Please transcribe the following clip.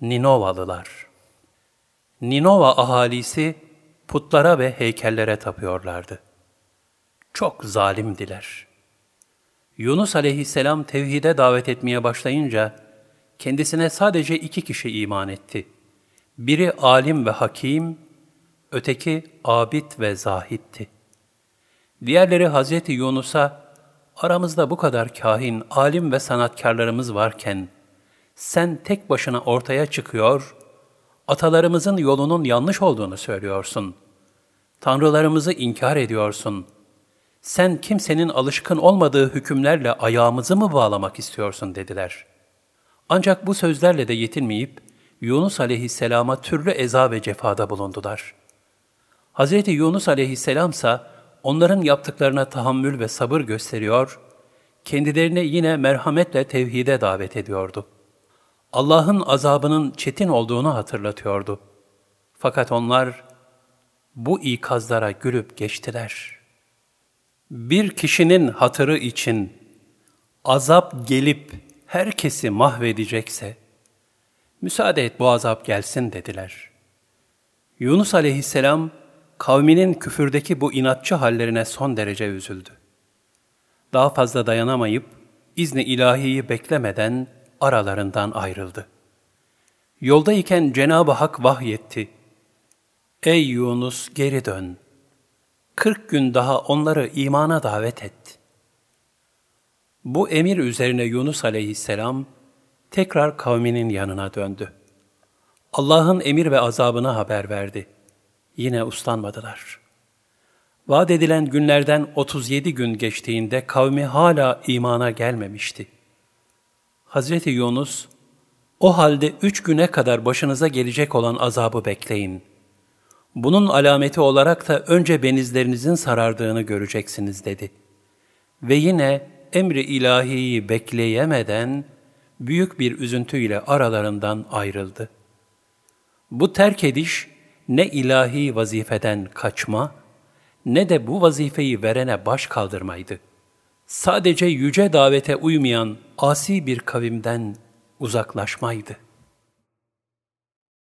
Ninovalılar Ninova ahalisi putlara ve heykellere tapıyorlardı. Çok zalimdiler. Yunus aleyhisselam tevhide davet etmeye başlayınca kendisine sadece iki kişi iman etti. Biri alim ve hakim, öteki abid ve zahitti. Diğerleri Hazreti Yunus'a aramızda bu kadar kahin, alim ve sanatkarlarımız varken sen tek başına ortaya çıkıyor, atalarımızın yolunun yanlış olduğunu söylüyorsun. Tanrılarımızı inkar ediyorsun. Sen kimsenin alışkın olmadığı hükümlerle ayağımızı mı bağlamak istiyorsun dediler. Ancak bu sözlerle de yetinmeyip Yunus aleyhisselama türlü eza ve cefada bulundular. Hz. Yunus aleyhisselam ise onların yaptıklarına tahammül ve sabır gösteriyor, kendilerini yine merhametle tevhide davet ediyordu. Allah'ın azabının çetin olduğunu hatırlatıyordu. Fakat onlar bu ikazlara gülüp geçtiler. Bir kişinin hatırı için azap gelip herkesi mahvedecekse, müsaade et bu azap gelsin dediler. Yunus aleyhisselam, kavminin küfürdeki bu inatçı hallerine son derece üzüldü. Daha fazla dayanamayıp, izni ilahiyi beklemeden aralarından ayrıldı. Yoldayken Cenab-ı Hak vahyetti. Ey Yunus geri dön. Kırk gün daha onları imana davet et. Bu emir üzerine Yunus aleyhisselam tekrar kavminin yanına döndü. Allah'ın emir ve azabını haber verdi. Yine uslanmadılar. Vaat edilen günlerden 37 gün geçtiğinde kavmi hala imana gelmemişti. Hazreti Yunus, o halde üç güne kadar başınıza gelecek olan azabı bekleyin. Bunun alameti olarak da önce benizlerinizin sarardığını göreceksiniz dedi. Ve yine emri ilahiyi bekleyemeden büyük bir üzüntüyle aralarından ayrıldı. Bu terk ediş ne ilahi vazifeden kaçma ne de bu vazifeyi verene baş kaldırmaydı. Sadece yüce davete uymayan asi bir kavimden uzaklaşmaydı.